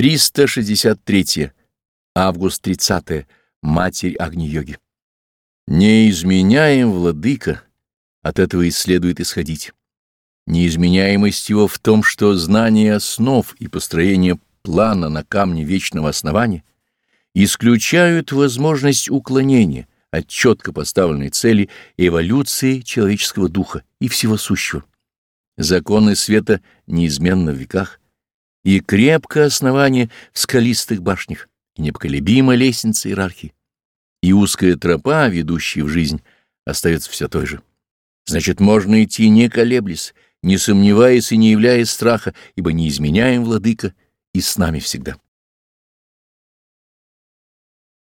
363. Август 30. Матерь Агни-йоги. Не изменяем, владыка, от этого и следует исходить. Неизменяемость его в том, что знание основ и построение плана на камне вечного основания исключают возможность уклонения от четко поставленной цели эволюции человеческого духа и всего сущего. Законы света неизменны в веках, и крепкое основание в скалистых башнях, и непоколебима лестница иерархии, и узкая тропа, ведущая в жизнь, остается все той же. Значит, можно идти не колеблясь, не сомневаясь и не являясь страха, ибо не изменяем владыка и с нами всегда.